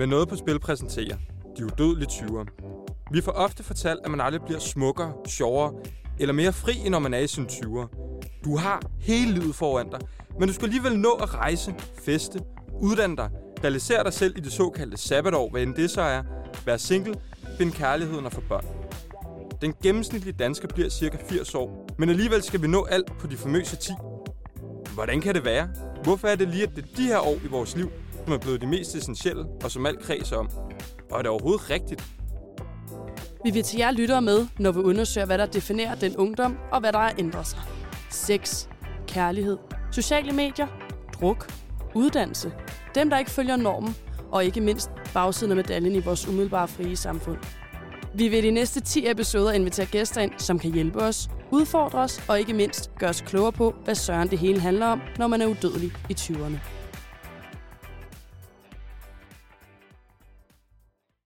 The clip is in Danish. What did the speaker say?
Men noget på spil præsenterer de udødelige 20'ere. Vi får ofte fortalt, at man aldrig bliver smukkere, sjovere eller mere fri, når man er i sine 20'ere. Du har hele livet foran dig, men du skal alligevel nå at rejse, feste, uddanne dig, realisere dig selv i det såkaldte sabbatår, hvad end det så er, være single, finde kærligheden og få børn. Den gennemsnitlige dansker bliver cirka 80 år, men alligevel skal vi nå alt på de famøse 10. Hvordan kan det være? Hvorfor er det lige, at det er de her år i vores liv, som er blevet de mest essentielle, og som alt kredser om? Og er det overhovedet rigtigt? Vi vil til jer lyttere med, når vi undersøger, hvad der definerer den ungdom, og hvad der er ændret sig. Sex, kærlighed, sociale medier, druk, uddannelse, dem der ikke følger normen, og ikke mindst bagsiden af medaljen i vores umiddelbare frie samfund. Vi vil i de næste 10 episoder invitere gæster ind, som kan hjælpe os, udfordre os og ikke mindst gøre os klogere på, hvad søren det hele handler om, når man er udødelig i 20'erne.